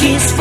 kiss